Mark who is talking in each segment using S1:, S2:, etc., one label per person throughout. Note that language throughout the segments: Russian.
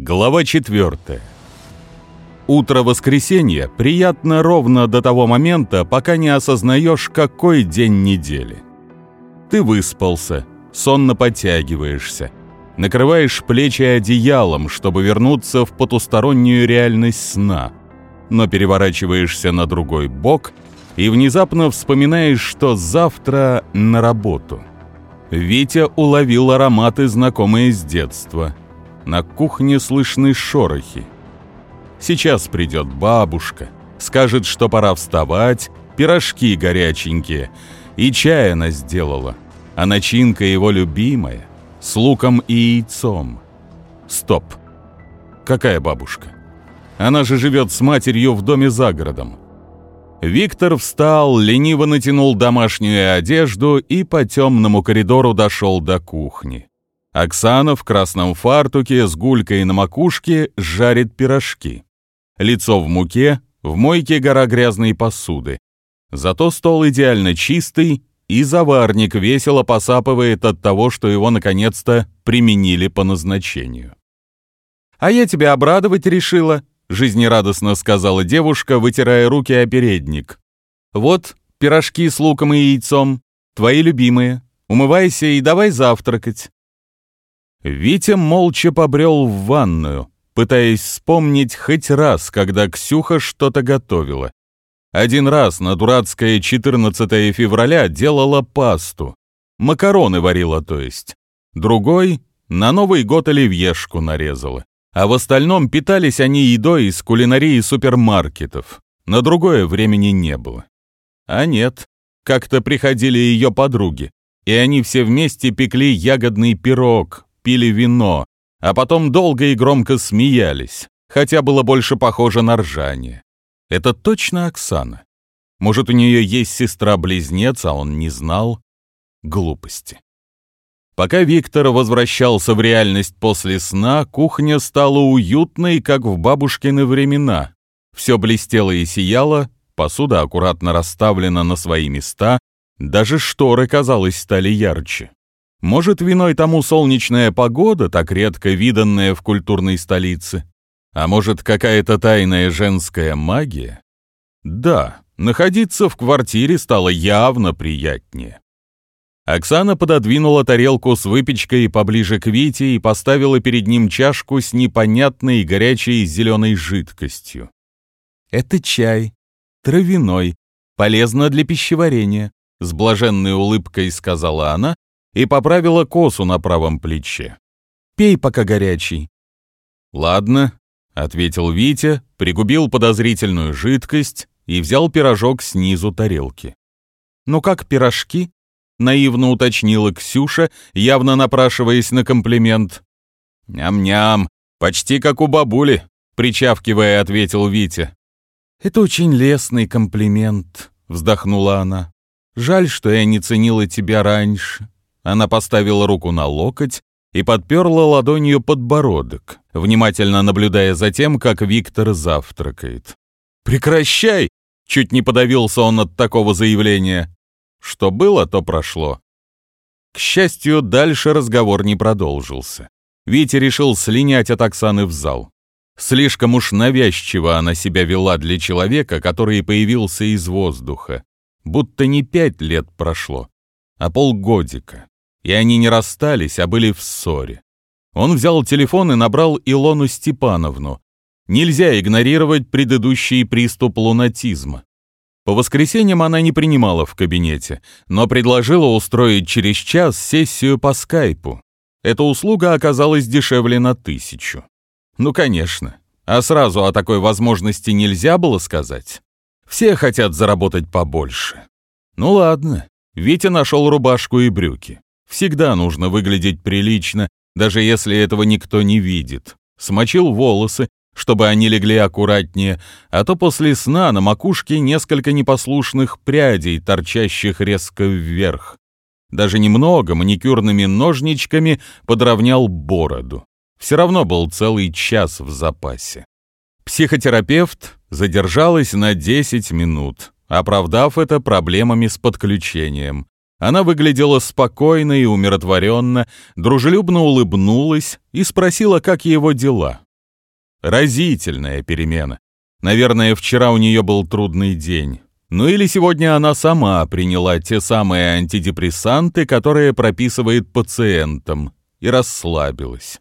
S1: Глава 4. Утро воскресенья приятно ровно до того момента, пока не осознаешь, какой день недели. Ты выспался, сонно подтягиваешься, накрываешь плечи одеялом, чтобы вернуться в потустороннюю реальность сна, но переворачиваешься на другой бок и внезапно вспоминаешь, что завтра на работу. Витя уловил ароматы, знакомые с детства – на кухне слышны шорохи. Сейчас придет бабушка, скажет, что пора вставать, пирожки горяченькие, и чай она сделала, а начинка его любимая, с луком и яйцом. Стоп. Какая бабушка? Она же живет с матерью в доме за городом. Виктор встал, лениво натянул домашнюю одежду и по темному коридору дошел до кухни. Оксана в красном фартуке с гулькой на макушке жарит пирожки. Лицо в муке, в мойке гора грязной посуды. Зато стол идеально чистый, и заварник весело посапывает от того, что его наконец-то применили по назначению. «А я тебя обрадовать решила», — жизнерадостно сказала девушка, вытирая руки о передник. «Вот, пирожки с луком и яйцом, твои любимые. Умывайся и давай завтракать». Витя молча побрел в ванную, пытаясь вспомнить хоть раз, когда Ксюха что-то готовила. Один раз на дурацкое 14 февраля делала пасту. Макароны варила, то есть. Другой на Новый год оливьешку нарезала. А в остальном питались они едой из кулинарии супермаркетов. На другое времени не было. А нет, как-то приходили ее подруги, и они все вместе пекли ягодный пирог, пили вино, а потом долго и громко смеялись, хотя было больше похоже на ржание. Это точно Оксана. Может, у нее есть сестра-близнец, а он не знал? Глупости. Пока Виктор возвращался в реальность после сна, кухня стала уютной, как в бабушкины времена. Все блестело и сияло, посуда аккуратно расставлена на свои места, даже шторы, казалось, стали ярче. Может, виной тому солнечная погода, так редко виданная в культурной столице? А может, какая-то тайная женская магия? Да, находиться в квартире стало явно приятнее. Оксана пододвинула тарелку с выпечкой поближе к Вите и поставила перед ним чашку с непонятной горячей зеленой жидкостью. «Это чай, травяной, полезно для пищеварения», — с блаженной улыбкой сказала она и поправила косу на правом плече. «Пей, пока горячий». «Ладно», — ответил Витя, пригубил подозрительную жидкость и взял пирожок снизу тарелки. «Ну как пирожки?» — наивно уточнила Ксюша, явно напрашиваясь на комплимент. «Ням-ням, почти как у бабули», — причавкивая, ответил Витя. «Это очень лестный комплимент», — вздохнула она. «Жаль, что я не ценила тебя раньше. Она поставила руку на локоть и подперла ладонью подбородок, внимательно наблюдая за тем, как Виктор завтракает. «Прекращай!» — чуть не подавился он от такого заявления. Что было, то прошло. К счастью, дальше разговор не продолжился. Витя решил слинять от Оксаны в зал. Слишком уж навязчиво она себя вела для человека, который появился из воздуха. Будто не пять лет прошло, а полгодика и они не расстались, а были в ссоре. Он взял телефон и набрал Илону Степановну. Нельзя игнорировать предыдущий приступ лунатизма. По воскресеньям она не принимала в кабинете, но предложила устроить через час сессию по скайпу. Эта услуга оказалась дешевле на тысячу. Ну, конечно. А сразу о такой возможности нельзя было сказать. Все хотят заработать побольше. Ну ладно. Витя нашел рубашку и брюки. Всегда нужно выглядеть прилично, даже если этого никто не видит. Смочил волосы, чтобы они легли аккуратнее, а то после сна на макушке несколько непослушных прядей, торчащих резко вверх. Даже немного маникюрными ножничками подровнял бороду. Все равно был целый час в запасе. Психотерапевт задержалась на 10 минут, оправдав это проблемами с подключением. Она выглядела спокойно и умиротворенно, дружелюбно улыбнулась и спросила, как его дела. Разительная перемена. Наверное, вчера у нее был трудный день. Ну или сегодня она сама приняла те самые антидепрессанты, которые прописывает пациентам, и расслабилась.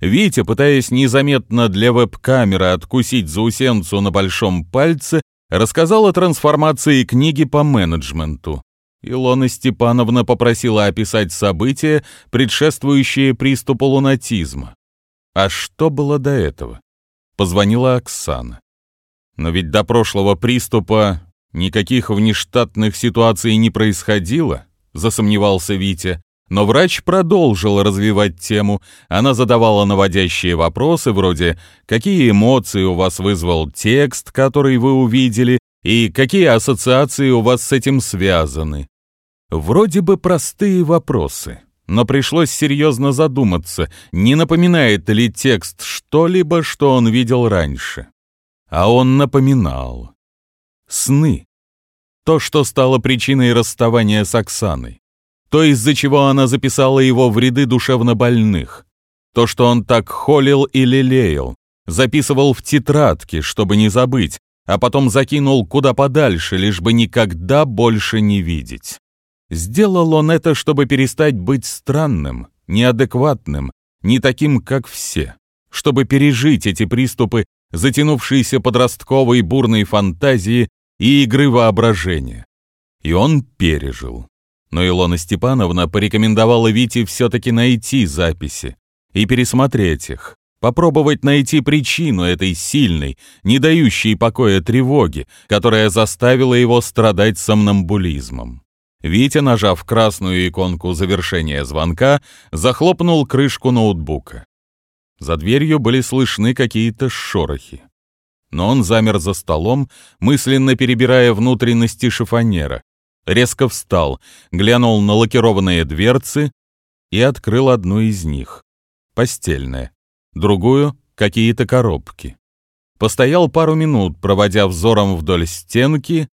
S1: Витя, пытаясь незаметно для веб-камеры откусить заусенцу на большом пальце, рассказал о трансформации книги по менеджменту. Илона Степановна попросила описать события, предшествующие приступу лунатизма. А что было до этого? Позвонила Оксана. Но ведь до прошлого приступа никаких внештатных ситуаций не происходило, засомневался Витя. Но врач продолжил развивать тему. Она задавала наводящие вопросы вроде «Какие эмоции у вас вызвал текст, который вы увидели, и какие ассоциации у вас с этим связаны?» Вроде бы простые вопросы, но пришлось серьезно задуматься, не напоминает ли текст что-либо, что он видел раньше. А он напоминал. Сны. То, что стало причиной расставания с Оксаной то, из-за чего она записала его в ряды душевнобольных, то, что он так холил и лелеял, записывал в тетрадке, чтобы не забыть, а потом закинул куда подальше, лишь бы никогда больше не видеть. Сделал он это, чтобы перестать быть странным, неадекватным, не таким, как все, чтобы пережить эти приступы затянувшейся подростковой бурной фантазии и игры воображения. И он пережил. Но Илона Степановна порекомендовала Вите все-таки найти записи и пересмотреть их, попробовать найти причину этой сильной, не дающей покоя тревоги, которая заставила его страдать сомнамбулизмом. Витя, нажав красную иконку завершения звонка, захлопнул крышку ноутбука. За дверью были слышны какие-то шорохи. Но он замер за столом, мысленно перебирая внутренности шифонера, резко встал, глянул на лакированные дверцы и открыл одну из них. Постельная. Другую — какие-то коробки. Постоял пару минут, проводя взором вдоль стенки,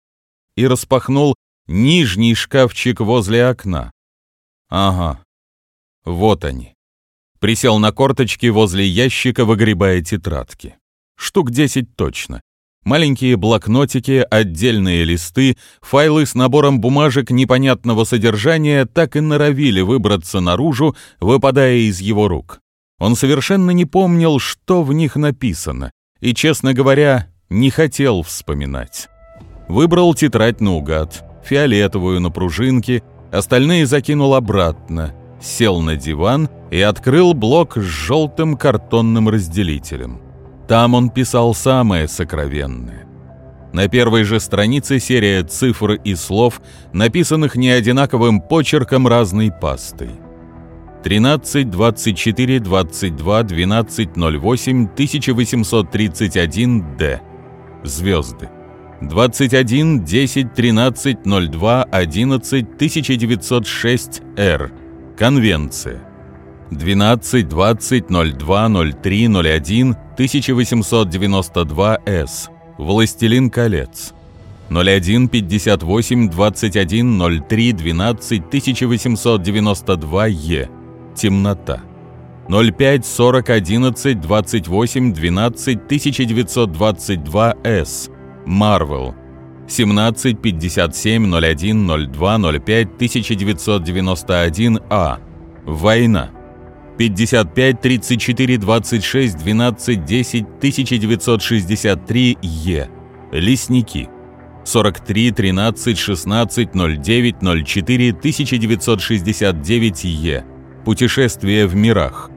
S1: и распахнул нижний шкафчик возле окна. Ага, вот они. Присел на корточки возле ящика, выгребая тетрадки. Штук десять точно. Маленькие блокнотики, отдельные листы, файлы с набором бумажек непонятного содержания так и норовили выбраться наружу, выпадая из его рук. Он совершенно не помнил, что в них написано, и, честно говоря, не хотел вспоминать. Выбрал тетрадь наугад, фиолетовую на пружинке, остальные закинул обратно, сел на диван и открыл блок с желтым картонным разделителем. Там он писал самое сокровенное. На первой же странице серия цифр и слов, написанных неодинаковым почерком разной пастой. 13, 24, 22, 12, 08, 1831, Д. Звезды. 21, 10, 13, 02, 11, 1906, Р. Конвенция. 12, 20, 02, 03, 01, 1892С. Властелин колец. 01, 58, 21, 03, 12, 1892Е. Темнота. 05, 40, 11, 28, 12, 1922С. Марвел. 17, 57, 01, 02, 05, 1991А. Война. 55 34 26 12 10 1963 Е. Лесники. 43 13 16 09 04 1969 Е. Путешествие в мирах.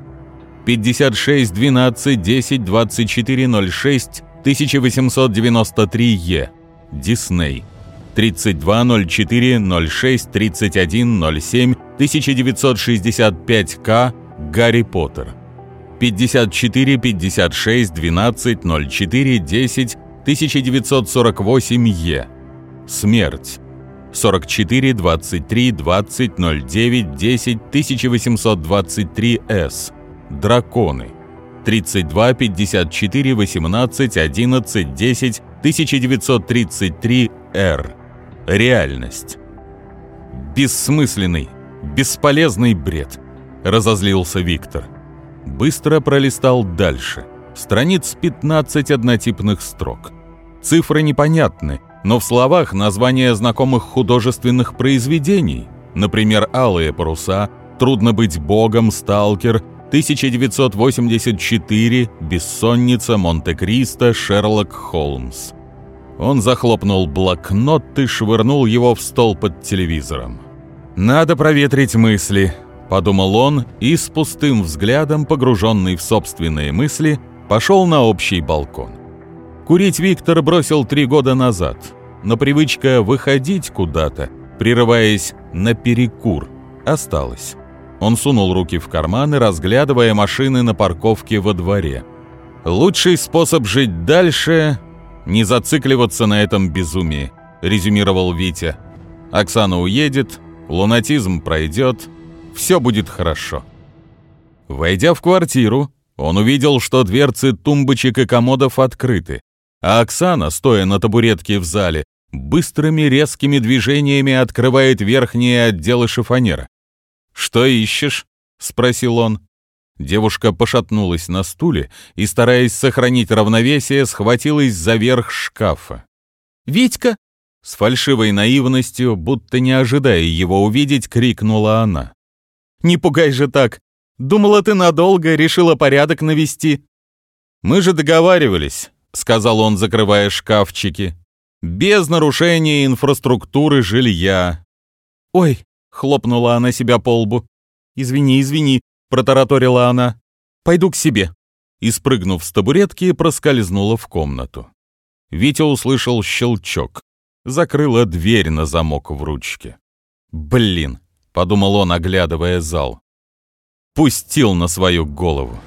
S1: 56 12 10 24 06 1893 Е. Дисней. 32 04 06 31 07 1965 К. Гарри Поттер. 54 56 12 04 10 1948 Е. Смерть. 44 23 20 09 10 1823 С. Драконы. 32 54 18 11 10 1933 Р. Реальность. Бессмысленный, бесполезный бред – разозлился Виктор. Быстро пролистал дальше. Страниц 15 однотипных строк. Цифры непонятны, но в словах названия знакомых художественных произведений, например, «Алые паруса», «Трудно быть богом», «Сталкер», 1984, «Бессонница», «Монте-Кристо», «Шерлок Холмс». Он захлопнул блокнот и швырнул его в стол под телевизором. «Надо проветрить мысли», — подумал он и с пустым взглядом, погруженный в собственные мысли, пошел на общий балкон. Курить Виктор бросил три года назад, но привычка выходить куда-то, прерываясь на перекур, осталась. Он сунул руки в карманы, разглядывая машины на парковке во дворе. «Лучший способ жить дальше — не зацикливаться на этом безумии», — резюмировал Витя. «Оксана уедет, лунатизм пройдет, все будет хорошо». Войдя в квартиру, он увидел, что дверцы тумбочек и комодов открыты, а Оксана, стоя на табуретке в зале, быстрыми резкими движениями открывает верхние отделы шифонера. «Что ищешь?» — спросил он. Девушка пошатнулась на стуле и, стараясь сохранить равновесие, схватилась за верх шкафа. «Витька!» — с фальшивой наивностью, будто не ожидая его увидеть, крикнула она. «Не пугай же так! Думала, ты надолго решила порядок навести». «Мы же договаривались», — сказал он, закрывая шкафчики. «Без нарушения инфраструктуры жилья». «Ой!» — хлопнула она себя по лбу. «Извини, извини», — протараторила она. «Пойду к себе». И, спрыгнув с табуретки, проскользнула в комнату. Витя услышал щелчок. Закрыла дверь на замок в ручке. «Блин», — подумал он, оглядывая зал. «Пустил на свою голову».